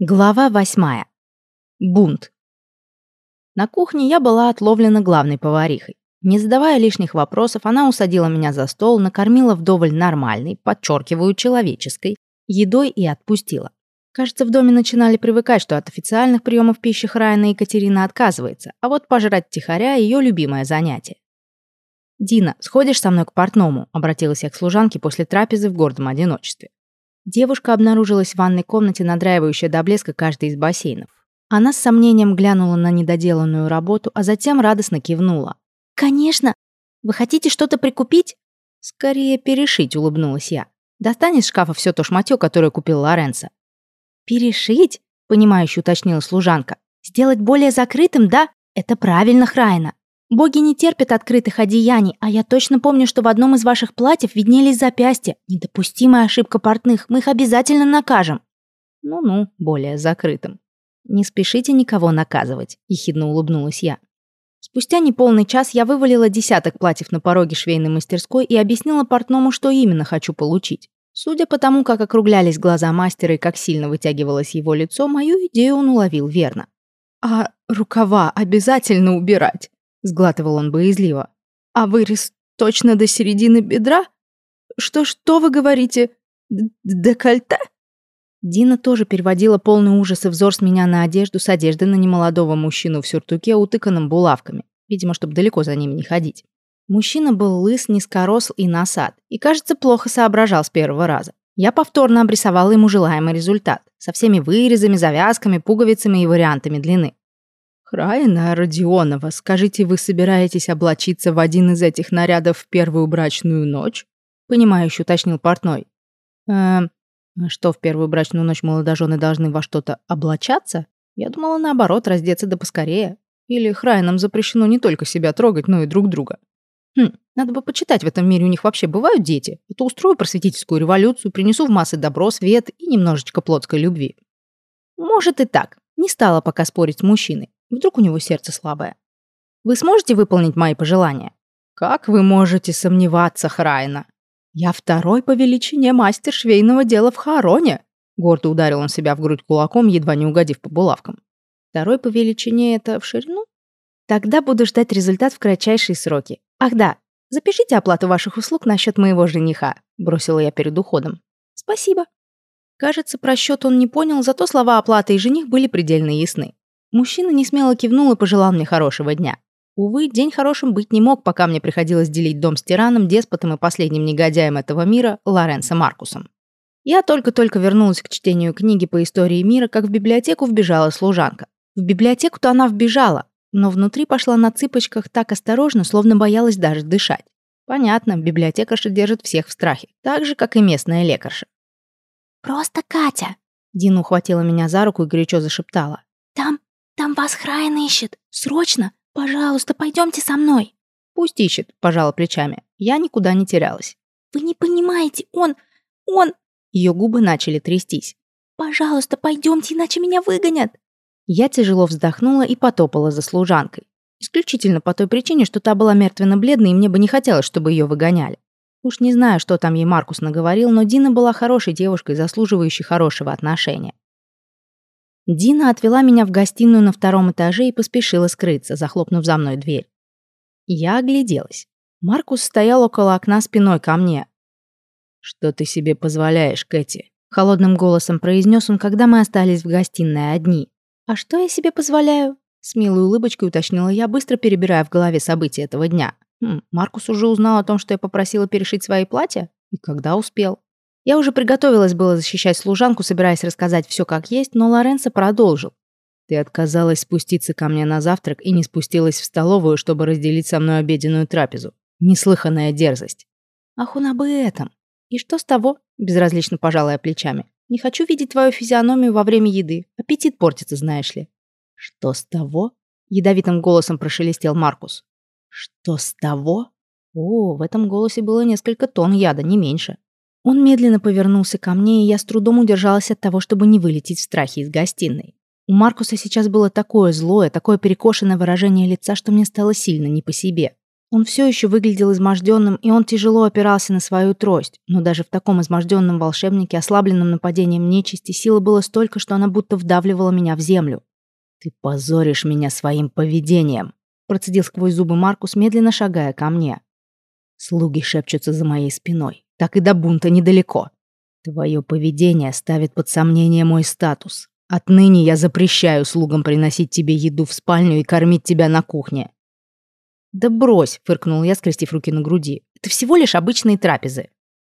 Глава восьмая. Бунт. На кухне я была отловлена главной поварихой. Не задавая лишних вопросов, она усадила меня за стол, накормила вдоволь нормальной, подчеркиваю, человеческой, едой и отпустила. Кажется, в доме начинали привыкать, что от официальных приемов пищи Райана Екатерина отказывается, а вот пожрать тихоря – ее любимое занятие. «Дина, сходишь со мной к портному?» – обратилась я к служанке после трапезы в гордом одиночестве. Девушка обнаружилась в ванной комнате, надраивающая до блеска каждый из бассейнов. Она с сомнением глянула на недоделанную работу, а затем радостно кивнула. «Конечно! Вы хотите что-то прикупить?» «Скорее перешить», — улыбнулась я. «Достань из шкафа все то шматье, которое купил Лоренцо». «Перешить?» — понимающе уточнила служанка. «Сделать более закрытым, да? Это правильно, Храйна. Боги не терпят открытых одеяний, а я точно помню, что в одном из ваших платьев виднелись запястья. Недопустимая ошибка портных, мы их обязательно накажем. Ну-ну, более закрытым. Не спешите никого наказывать, ехидно улыбнулась я. Спустя неполный час я вывалила десяток платьев на пороге швейной мастерской и объяснила портному, что именно хочу получить. Судя по тому, как округлялись глаза мастера и как сильно вытягивалось его лицо, мою идею он уловил верно. «А рукава обязательно убирать?» Сглатывал он боязливо. «А вырез точно до середины бедра? Что, что вы говорите? Д Декольте?» Дина тоже переводила полный ужаса взор с меня на одежду, с одежды на немолодого мужчину в сюртуке, утыканном булавками. Видимо, чтобы далеко за ним не ходить. Мужчина был лыс, низкоросл и насад. И, кажется, плохо соображал с первого раза. Я повторно обрисовала ему желаемый результат. Со всеми вырезами, завязками, пуговицами и вариантами длины. «Храина Родионова, скажите, вы собираетесь облачиться в один из этих нарядов в первую брачную ночь?» Понимающе уточнил портной. «Эм, а что, в первую брачную ночь молодожены должны во что-то облачаться? Я думала, наоборот, раздеться да поскорее. Или Храйнам запрещено не только себя трогать, но и друг друга. Хм, надо бы почитать, в этом мире у них вообще бывают дети. Это устрою просветительскую революцию, принесу в массы добро, свет и немножечко плотской любви. Может и так. Не стала пока спорить с мужчиной. Вдруг у него сердце слабое. Вы сможете выполнить мои пожелания? Как вы можете сомневаться, Храйна? Я второй по величине мастер швейного дела в Хароне. Гордо ударил он себя в грудь кулаком, едва не угодив по булавкам. Второй по величине это в ширину? Тогда буду ждать результат в кратчайшие сроки. Ах да, запишите оплату ваших услуг насчет моего жениха, бросила я перед уходом. Спасибо. Кажется, про счет он не понял, зато слова оплаты и жених были предельно ясны. Мужчина несмело кивнул и пожелал мне хорошего дня. Увы, день хорошим быть не мог, пока мне приходилось делить дом с тираном, деспотом и последним негодяем этого мира, Лоренцо Маркусом. Я только-только вернулась к чтению книги по истории мира, как в библиотеку вбежала служанка. В библиотеку-то она вбежала, но внутри пошла на цыпочках так осторожно, словно боялась даже дышать. Понятно, библиотекарша держит всех в страхе, так же, как и местная лекарша. «Просто Катя!» Дина ухватила меня за руку и горячо зашептала. «Там там вас Храйн ищет. Срочно! Пожалуйста, пойдемте со мной!» «Пусть ищет», — пожала плечами. Я никуда не терялась. «Вы не понимаете, он... он...» Ее губы начали трястись. «Пожалуйста, пойдемте, иначе меня выгонят!» Я тяжело вздохнула и потопала за служанкой. Исключительно по той причине, что та была мертвенно-бледной, и мне бы не хотелось, чтобы ее выгоняли. Уж не знаю, что там ей Маркус наговорил, но Дина была хорошей девушкой, заслуживающей хорошего отношения. Дина отвела меня в гостиную на втором этаже и поспешила скрыться, захлопнув за мной дверь. Я огляделась. Маркус стоял около окна спиной ко мне. «Что ты себе позволяешь, Кэти?» Холодным голосом произнес он, когда мы остались в гостиной одни. «А что я себе позволяю?» С милой улыбочкой уточнила я, быстро перебирая в голове события этого дня. Хм, Маркус уже узнал о том, что я попросила перешить свои платья? И когда успел? Я уже приготовилась было защищать служанку, собираясь рассказать все как есть, но Лоренцо продолжил. Ты отказалась спуститься ко мне на завтрак и не спустилась в столовую, чтобы разделить со мной обеденную трапезу. Неслыханная дерзость. Ах, он об этом. И что с того? Безразлично пожалая плечами. Не хочу видеть твою физиономию во время еды. Аппетит портится, знаешь ли. Что с того? Ядовитым голосом прошелестел Маркус. Что с того? О, в этом голосе было несколько тонн яда, не меньше. Он медленно повернулся ко мне, и я с трудом удержалась от того, чтобы не вылететь в страхе из гостиной. У Маркуса сейчас было такое злое, такое перекошенное выражение лица, что мне стало сильно не по себе. Он все еще выглядел изможденным, и он тяжело опирался на свою трость, но даже в таком изможденном волшебнике, ослабленном нападением нечисти, силы было столько, что она будто вдавливала меня в землю. «Ты позоришь меня своим поведением», — процедил сквозь зубы Маркус, медленно шагая ко мне. Слуги шепчутся за моей спиной. Так и до бунта недалеко. Твое поведение ставит под сомнение мой статус. Отныне я запрещаю слугам приносить тебе еду в спальню и кормить тебя на кухне. «Да брось!» — фыркнул я, скрестив руки на груди. «Это всего лишь обычные трапезы».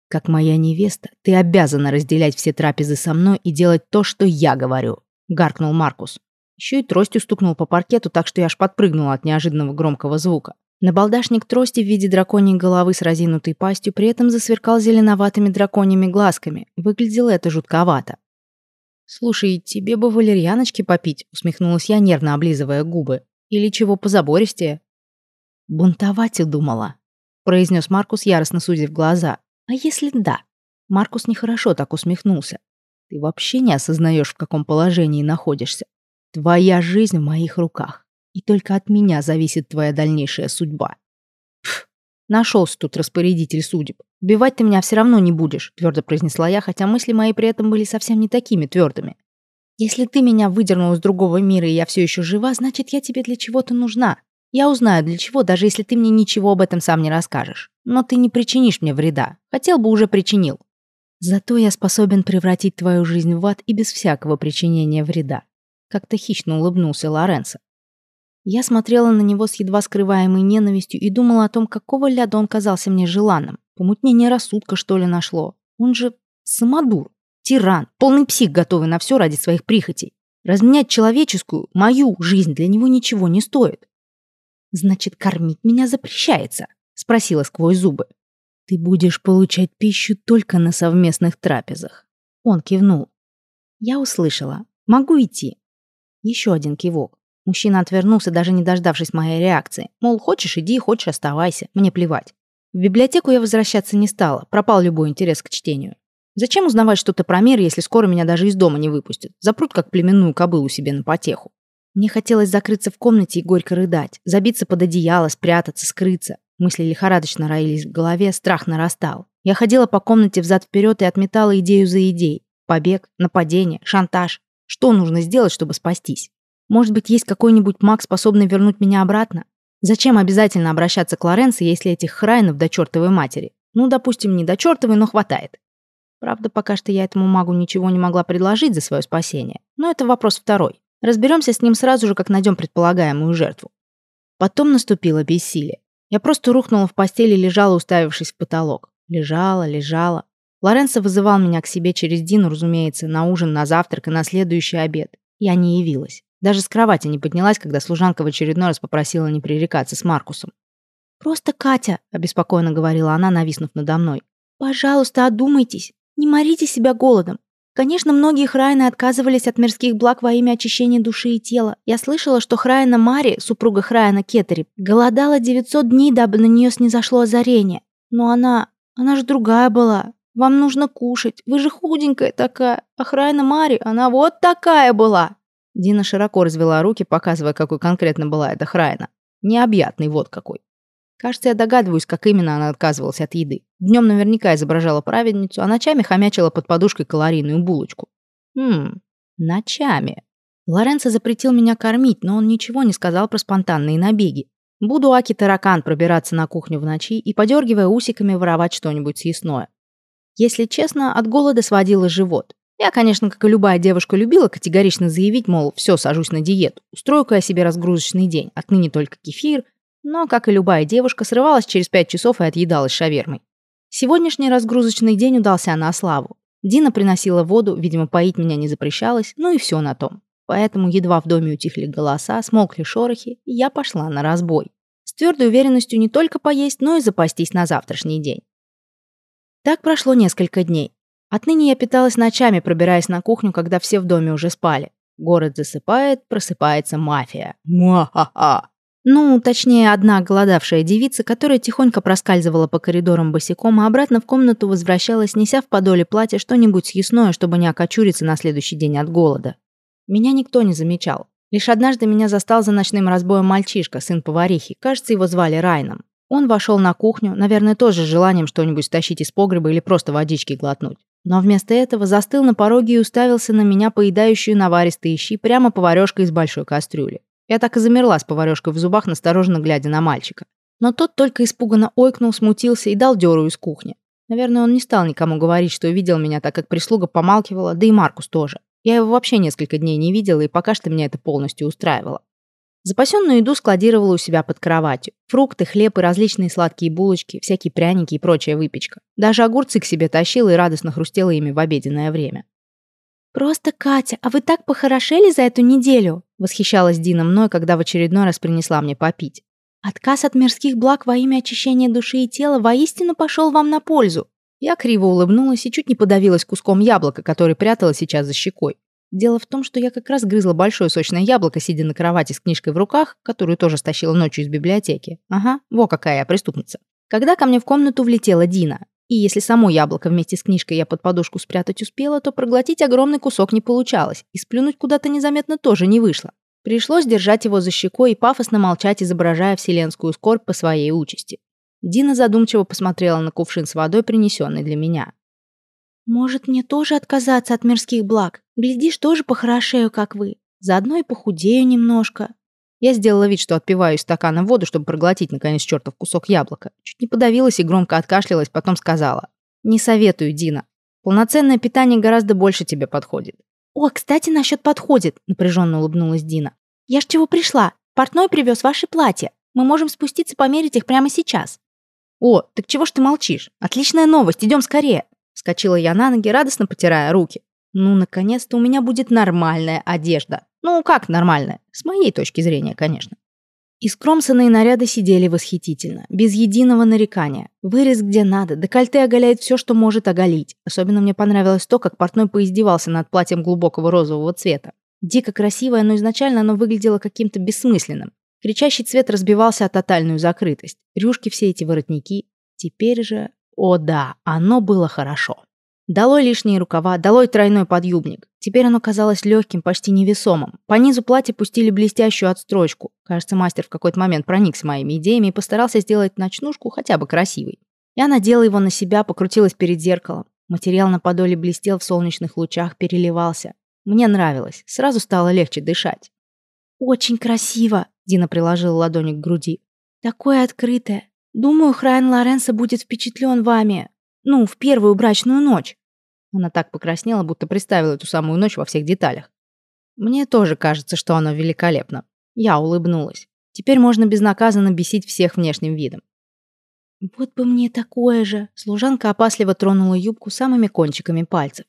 «Как моя невеста, ты обязана разделять все трапезы со мной и делать то, что я говорю», — гаркнул Маркус. Еще и тростью стукнул по паркету, так что я аж подпрыгнула от неожиданного громкого звука. Набалдашник трости в виде драконьей головы с разинутой пастью при этом засверкал зеленоватыми драконьими глазками. Выглядело это жутковато. «Слушай, тебе бы валерьяночки попить», — усмехнулась я, нервно облизывая губы. «Или чего позабористее?» «Бунтовать удумала», — произнес Маркус, яростно судя в глаза. «А если да?» Маркус нехорошо так усмехнулся. «Ты вообще не осознаешь, в каком положении находишься. Твоя жизнь в моих руках, и только от меня зависит твоя дальнейшая судьба». Пф, нашелся тут распорядитель судеб. «Убивать ты меня все равно не будешь», — твердо произнесла я, хотя мысли мои при этом были совсем не такими твердыми. «Если ты меня выдернул из другого мира, и я все еще жива, значит, я тебе для чего-то нужна. Я узнаю, для чего, даже если ты мне ничего об этом сам не расскажешь. Но ты не причинишь мне вреда. Хотел бы, уже причинил. Зато я способен превратить твою жизнь в ад и без всякого причинения вреда. Как-то хищно улыбнулся Лоренцо. Я смотрела на него с едва скрываемой ненавистью и думала о том, какого ляда он казался мне желанным. Помутнение рассудка, что ли, нашло. Он же самодур, тиран, полный псих, готовый на все ради своих прихотей. Разменять человеческую, мою жизнь для него ничего не стоит. «Значит, кормить меня запрещается?» — спросила сквозь зубы. «Ты будешь получать пищу только на совместных трапезах». Он кивнул. Я услышала. «Могу идти?» Еще один кивок. Мужчина отвернулся, даже не дождавшись моей реакции. Мол, хочешь иди, хочешь оставайся, мне плевать. В библиотеку я возвращаться не стала, пропал любой интерес к чтению. Зачем узнавать что-то про мир, если скоро меня даже из дома не выпустят? Запрут как племенную кобылу себе на потеху. Мне хотелось закрыться в комнате и горько рыдать, забиться под одеяло, спрятаться, скрыться. Мысли лихорадочно роились в голове, страх нарастал. Я ходила по комнате взад-вперед и отметала идею за идеей. Побег, нападение, шантаж. Что нужно сделать, чтобы спастись? Может быть, есть какой-нибудь маг, способный вернуть меня обратно? Зачем обязательно обращаться к Лоренцо, если этих храйнов до чертовой матери? Ну, допустим, не до чертовой, но хватает. Правда, пока что я этому магу ничего не могла предложить за свое спасение. Но это вопрос второй. Разберемся с ним сразу же, как найдем предполагаемую жертву. Потом наступило бессилие. Я просто рухнула в постели и лежала, уставившись в потолок. Лежала, лежала. Лоренцо вызывал меня к себе через Дину, разумеется, на ужин, на завтрак и на следующий обед. Я не явилась. Даже с кровати не поднялась, когда служанка в очередной раз попросила не пререкаться с Маркусом. «Просто Катя», — обеспокоенно говорила она, нависнув надо мной. «Пожалуйста, одумайтесь. Не морите себя голодом. Конечно, многие храйны отказывались от мирских благ во имя очищения души и тела. Я слышала, что храйна Мари, супруга храйна Кетери, голодала 900 дней, дабы на нее снизошло озарение. Но она... она же другая была. Вам нужно кушать. Вы же худенькая такая. А храйна Мари, она вот такая была. Дина широко развела руки, показывая, какой конкретно была эта храйна. Необъятный вот какой. Кажется, я догадываюсь, как именно она отказывалась от еды. Днем наверняка изображала праведницу, а ночами хомячила под подушкой калорийную булочку. Хм, ночами. Лоренцо запретил меня кормить, но он ничего не сказал про спонтанные набеги. Буду аки-таракан пробираться на кухню в ночи и, подергивая усиками, воровать что-нибудь съестное. Если честно, от голода сводила живот. Я, конечно, как и любая девушка, любила категорично заявить, мол, все, сажусь на диету, устрою-ка я себе разгрузочный день, отныне только кефир, но, как и любая девушка, срывалась через пять часов и отъедалась шавермой. Сегодняшний разгрузочный день удался на славу. Дина приносила воду, видимо, поить меня не запрещалось, ну и все на том. Поэтому едва в доме утихли голоса, смолкли шорохи, я пошла на разбой. С твердой уверенностью не только поесть, но и запастись на завтрашний день. Так прошло несколько дней. Отныне я питалась ночами, пробираясь на кухню, когда все в доме уже спали. Город засыпает, просыпается мафия. Муа-ха-ха! Ну, точнее, одна голодавшая девица, которая тихонько проскальзывала по коридорам босиком, а обратно в комнату возвращалась, неся в подоле платья что-нибудь съестное, чтобы не окочуриться на следующий день от голода. Меня никто не замечал. Лишь однажды меня застал за ночным разбоем мальчишка, сын поварихи. Кажется, его звали Райном. Он вошел на кухню, наверное, тоже с желанием что-нибудь стащить из погреба или просто водички глотнуть. Но вместо этого застыл на пороге и уставился на меня, поедающую наваристые щи, прямо поварешкой из большой кастрюли. Я так и замерла с поварешкой в зубах, настороженно глядя на мальчика. Но тот только испуганно ойкнул, смутился и дал дёру из кухни. Наверное, он не стал никому говорить, что увидел меня, так как прислуга помалкивала, да и Маркус тоже. Я его вообще несколько дней не видела, и пока что меня это полностью устраивало. Запасенную еду складировала у себя под кроватью. Фрукты, хлеб и различные сладкие булочки, всякие пряники и прочая выпечка. Даже огурцы к себе тащила и радостно хрустела ими в обеденное время. «Просто, Катя, а вы так похорошели за эту неделю?» Восхищалась Дина мной, когда в очередной раз принесла мне попить. «Отказ от мирских благ во имя очищения души и тела воистину пошел вам на пользу». Я криво улыбнулась и чуть не подавилась куском яблока, который прятала сейчас за щекой. Дело в том, что я как раз грызла большое сочное яблоко, сидя на кровати с книжкой в руках, которую тоже стащила ночью из библиотеки. Ага, во какая я преступница. Когда ко мне в комнату влетела Дина. И если само яблоко вместе с книжкой я под подушку спрятать успела, то проглотить огромный кусок не получалось, и сплюнуть куда-то незаметно тоже не вышло. Пришлось держать его за щекой и пафосно молчать, изображая вселенскую скорбь по своей участи. Дина задумчиво посмотрела на кувшин с водой, принесенный для меня. «Может, мне тоже отказаться от мирских благ? Глядишь, тоже похорошею, как вы. Заодно и похудею немножко». Я сделала вид, что отпиваю из стакана воду, чтобы проглотить, наконец, чертов кусок яблока. Чуть не подавилась и громко откашлялась, потом сказала. «Не советую, Дина. Полноценное питание гораздо больше тебе подходит». «О, кстати, насчет подходит», — напряженно улыбнулась Дина. «Я ж чего пришла? Портной привез ваши платья. Мы можем спуститься померить их прямо сейчас». «О, так чего ж ты молчишь? Отличная новость, идем скорее!» Вскочила я на ноги, радостно потирая руки. Ну, наконец-то у меня будет нормальная одежда. Ну, как нормальная? С моей точки зрения, конечно. Искромсанные наряды сидели восхитительно, без единого нарекания. Вырез где надо, декольте оголяет все, что может оголить. Особенно мне понравилось то, как портной поиздевался над платьем глубокого розового цвета. Дико красивое, но изначально оно выглядело каким-то бессмысленным. Кричащий цвет разбивался о тотальную закрытость. Рюшки все эти воротники. Теперь же о да, оно было хорошо. Долой лишние рукава, долой тройной подъюбник. Теперь оно казалось легким, почти невесомым. По низу платья пустили блестящую отстрочку. Кажется, мастер в какой-то момент проникся моими идеями и постарался сделать ночнушку хотя бы красивой. Я надела его на себя, покрутилась перед зеркалом. Материал на подоле блестел в солнечных лучах, переливался. Мне нравилось, сразу стало легче дышать. «Очень красиво», — Дина приложила ладони к груди. «Такое открытое, Думаю, Храйн Лоренцо будет впечатлен вами. Ну, в первую брачную ночь. Она так покраснела, будто представила эту самую ночь во всех деталях. Мне тоже кажется, что оно великолепно. Я улыбнулась. Теперь можно безнаказанно бесить всех внешним видом. Вот бы мне такое же. Служанка опасливо тронула юбку самыми кончиками пальцев.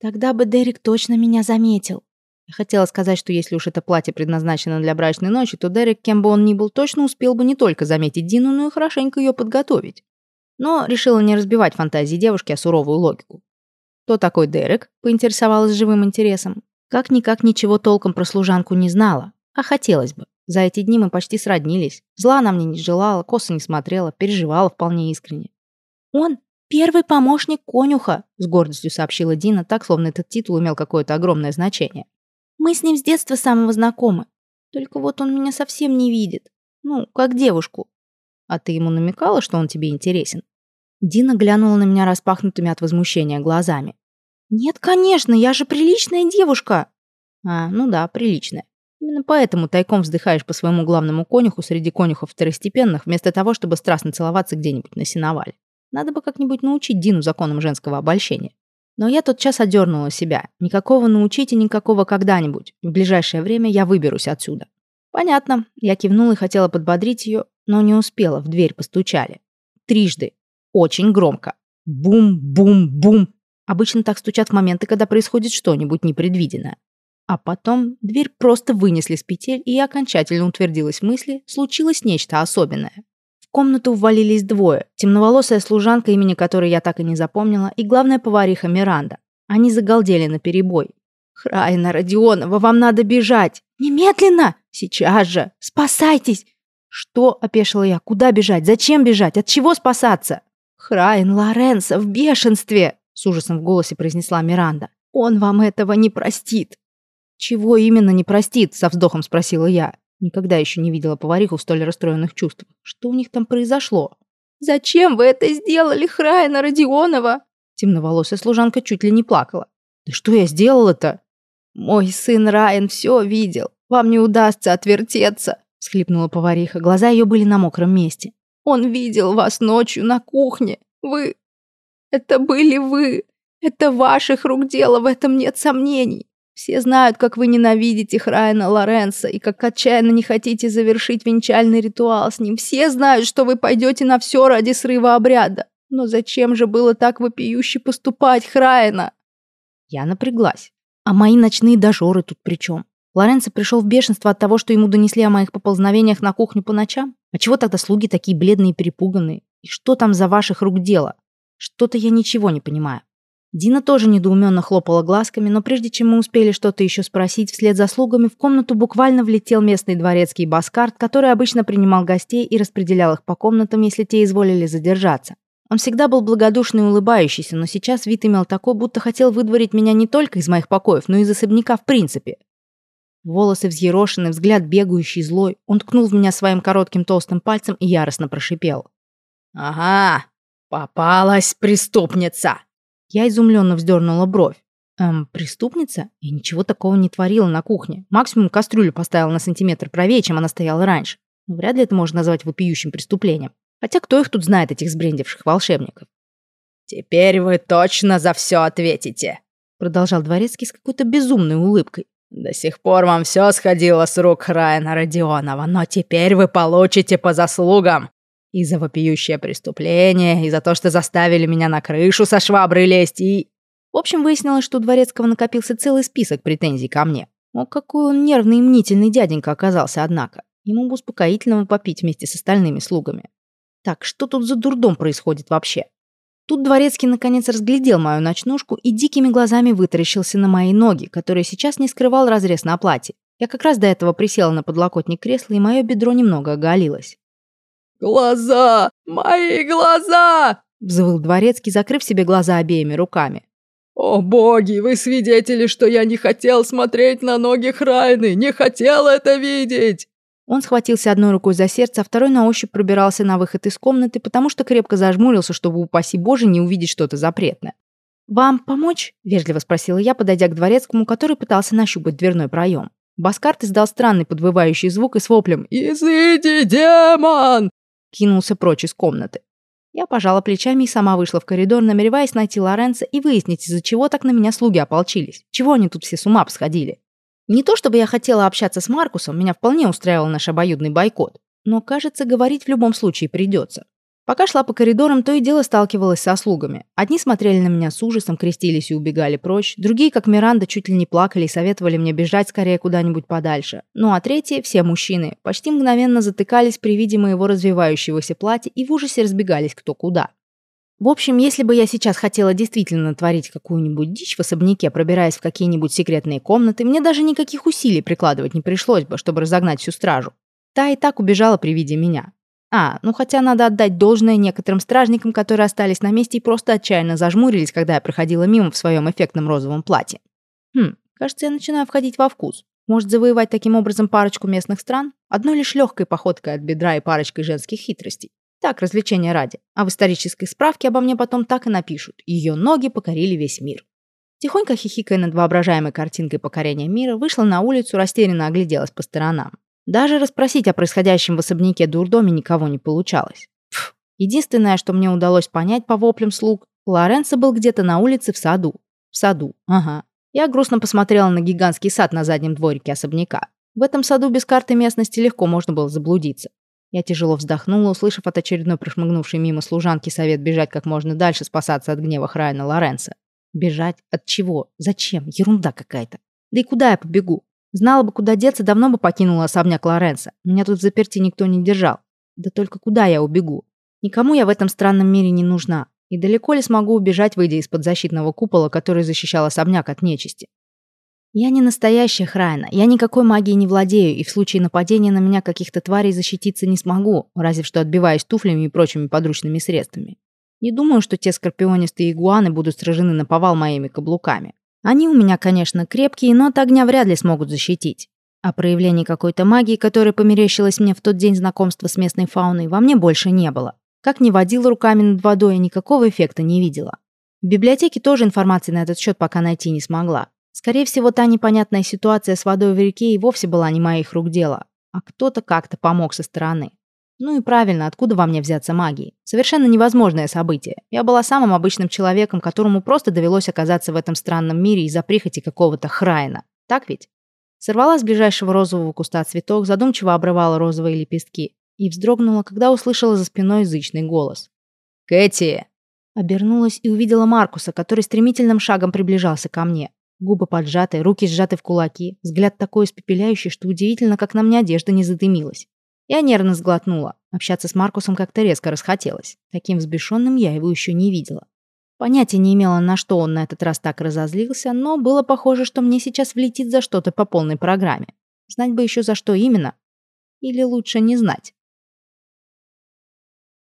Тогда бы Дерек точно меня заметил. Хотела сказать, что если уж это платье предназначено для брачной ночи, то Дерек, кем бы он ни был, точно успел бы не только заметить Дину, но и хорошенько ее подготовить. Но решила не разбивать фантазии девушки, а суровую логику. «Кто такой Дерек?» – поинтересовалась живым интересом. Как-никак ничего толком про служанку не знала, а хотелось бы. За эти дни мы почти сроднились. Зла она мне не желала, косо не смотрела, переживала вполне искренне. «Он первый помощник конюха», – с гордостью сообщила Дина, так, словно этот титул имел какое-то огромное значение. Мы с ним с детства самого знакомы. Только вот он меня совсем не видит. Ну, как девушку. А ты ему намекала, что он тебе интересен? Дина глянула на меня распахнутыми от возмущения глазами. «Нет, конечно, я же приличная девушка!» «А, ну да, приличная. Именно поэтому тайком вздыхаешь по своему главному конюху среди конюхов второстепенных, вместо того, чтобы страстно целоваться где-нибудь на сеновале. Надо бы как-нибудь научить Дину законам женского обольщения. Но я тот час одернула себя. Никакого научить и никакого когда-нибудь. В ближайшее время я выберусь отсюда. Понятно. Я кивнула и хотела подбодрить ее, но не успела. В дверь постучали. Трижды. Очень громко. Бум-бум-бум. Обычно так стучат в моменты, когда происходит что-нибудь непредвиденное. А потом дверь просто вынесли с петель, и я окончательно утвердилась в мысли, случилось нечто особенное. В комнату ввалились двое. Темноволосая служанка, имени которой я так и не запомнила, и главная повариха Миранда. Они загалдели на перебой. «Храйна Родионова, вам надо бежать! Немедленно! Сейчас же! Спасайтесь!» «Что?» – опешила я. «Куда бежать? Зачем бежать? От чего спасаться?» «Храйн Лоренцо в бешенстве!» – с ужасом в голосе произнесла Миранда. «Он вам этого не простит!» «Чего именно не простит?» – со вздохом спросила я. Никогда еще не видела повариху в столь расстроенных чувствах. Что у них там произошло? «Зачем вы это сделали, Храйна Родионова?» Темноволосая служанка чуть ли не плакала. «Да что я сделала-то?» «Мой сын Райан все видел. Вам не удастся отвертеться», — схлипнула повариха. Глаза ее были на мокром месте. «Он видел вас ночью на кухне. Вы... Это были вы. Это ваших рук дело, в этом нет сомнений. Все знают, как вы ненавидите Храйна Лоренса и как отчаянно не хотите завершить венчальный ритуал с ним. Все знают, что вы пойдете на все ради срыва обряда. Но зачем же было так вопиюще поступать, Храйна? Я напряглась. А мои ночные дожоры тут при чем? Лоренцо пришел в бешенство от того, что ему донесли о моих поползновениях на кухню по ночам? А чего тогда слуги такие бледные и перепуганные? И что там за ваших рук дело? Что-то я ничего не понимаю. Дина тоже недоуменно хлопала глазками, но прежде чем мы успели что-то еще спросить, вслед за слугами в комнату буквально влетел местный дворецкий Баскарт, который обычно принимал гостей и распределял их по комнатам, если те изволили задержаться. Он всегда был благодушный и улыбающийся, но сейчас вид имел такой, будто хотел выдворить меня не только из моих покоев, но и из особняка в принципе. Волосы взъерошены, взгляд бегающий, злой. Он ткнул в меня своим коротким толстым пальцем и яростно прошипел. «Ага, попалась преступница!» Я изумленно вздернула бровь. Эм, преступница? Я ничего такого не творила на кухне. Максимум кастрюлю поставила на сантиметр правее, чем она стояла раньше. Но вряд ли это можно назвать вопиющим преступлением. Хотя кто их тут знает, этих сбрендивших волшебников? «Теперь вы точно за все ответите», продолжал Дворецкий с какой-то безумной улыбкой. «До сих пор вам все сходило с рук Райана Родионова, но теперь вы получите по заслугам. И за вопиющее преступление, и за то, что заставили меня на крышу со шваброй лезть, и... В общем, выяснилось, что у Дворецкого накопился целый список претензий ко мне. О, какой он нервный и мнительный дяденька оказался, однако. Ему бы успокоительного попить вместе с остальными слугами. Так, что тут за дурдом происходит вообще? Тут Дворецкий наконец разглядел мою ночнушку и дикими глазами вытаращился на мои ноги, которые сейчас не скрывал разрез на платье. Я как раз до этого присела на подлокотник кресла, и мое бедро немного оголилось. «Глаза! Мои глаза!» — взвыл дворецкий, закрыв себе глаза обеими руками. «О боги, вы свидетели, что я не хотел смотреть на ноги Храйны, не хотел это видеть!» Он схватился одной рукой за сердце, а второй на ощупь пробирался на выход из комнаты, потому что крепко зажмурился, чтобы, упаси боже, не увидеть что-то запретное. «Вам помочь?» – вежливо спросила я, подойдя к дворецкому, который пытался нащупать дверной проем. Баскарт издал странный подвывающий звук и с воплем «Изыди, демон!» Кинулся прочь из комнаты. Я пожала плечами и сама вышла в коридор, намереваясь найти Лоренца и выяснить, из-за чего так на меня слуги ополчились. Чего они тут все с ума посходили. Не то чтобы я хотела общаться с Маркусом, меня вполне устраивал наш обоюдный бойкот. Но, кажется, говорить в любом случае придется. Пока шла по коридорам, то и дело сталкивалась со слугами. Одни смотрели на меня с ужасом, крестились и убегали прочь. Другие, как Миранда, чуть ли не плакали и советовали мне бежать скорее куда-нибудь подальше. Ну а третьи, все мужчины, почти мгновенно затыкались при виде моего развивающегося платья и в ужасе разбегались кто куда. В общем, если бы я сейчас хотела действительно творить какую-нибудь дичь в особняке, пробираясь в какие-нибудь секретные комнаты, мне даже никаких усилий прикладывать не пришлось бы, чтобы разогнать всю стражу. Та и так убежала при виде меня. А, ну хотя надо отдать должное некоторым стражникам, которые остались на месте и просто отчаянно зажмурились, когда я проходила мимо в своем эффектном розовом платье. Хм, кажется, я начинаю входить во вкус. Может завоевать таким образом парочку местных стран? Одной лишь легкой походкой от бедра и парочкой женских хитростей. Так, развлечения ради. А в исторической справке обо мне потом так и напишут. Ее ноги покорили весь мир. Тихонько хихикая над воображаемой картинкой покорения мира, вышла на улицу, растерянно огляделась по сторонам. Даже расспросить о происходящем в особняке дурдоме никого не получалось. Пф. Единственное, что мне удалось понять по воплям слуг, Лоренцо был где-то на улице в саду. В саду, ага. Я грустно посмотрела на гигантский сад на заднем дворике особняка. В этом саду без карты местности легко можно было заблудиться. Я тяжело вздохнула, услышав от очередной прошмыгнувшей мимо служанки совет бежать как можно дальше, спасаться от гнева Храйна Лоренца. Бежать? От чего? Зачем? Ерунда какая-то. Да и куда я побегу? Знала бы, куда деться, давно бы покинула особняк Лоренса. Меня тут заперти никто не держал. Да только куда я убегу? Никому я в этом странном мире не нужна. И далеко ли смогу убежать, выйдя из-под защитного купола, который защищал особняк от нечисти? Я не настоящая Храйна, я никакой магией не владею, и в случае нападения на меня каких-то тварей защититься не смогу, разве что отбиваясь туфлями и прочими подручными средствами. Не думаю, что те скорпионистые игуаны будут сражены на повал моими каблуками. Они у меня, конечно, крепкие, но от огня вряд ли смогут защитить. А проявлений какой-то магии, которая померещилась мне в тот день знакомства с местной фауной, во мне больше не было. Как ни водила руками над водой, я никакого эффекта не видела. В библиотеке тоже информации на этот счет пока найти не смогла. Скорее всего, та непонятная ситуация с водой в реке и вовсе была не моих рук дело, а кто-то как-то помог со стороны. Ну и правильно, откуда во мне взяться магии? Совершенно невозможное событие. Я была самым обычным человеком, которому просто довелось оказаться в этом странном мире из-за прихоти какого-то храйна. Так ведь? Сорвала с ближайшего розового куста цветок, задумчиво обрывала розовые лепестки и вздрогнула, когда услышала за спиной язычный голос. «Кэти!» Обернулась и увидела Маркуса, который стремительным шагом приближался ко мне. Губы поджаты, руки сжаты в кулаки, взгляд такой испепеляющий, что удивительно, как на мне одежда не задымилась. Я нервно сглотнула. Общаться с Маркусом как-то резко расхотелось. Таким взбешенным я его еще не видела. Понятия не имела, на что он на этот раз так разозлился, но было похоже, что мне сейчас влетит за что-то по полной программе. Знать бы еще за что именно. Или лучше не знать.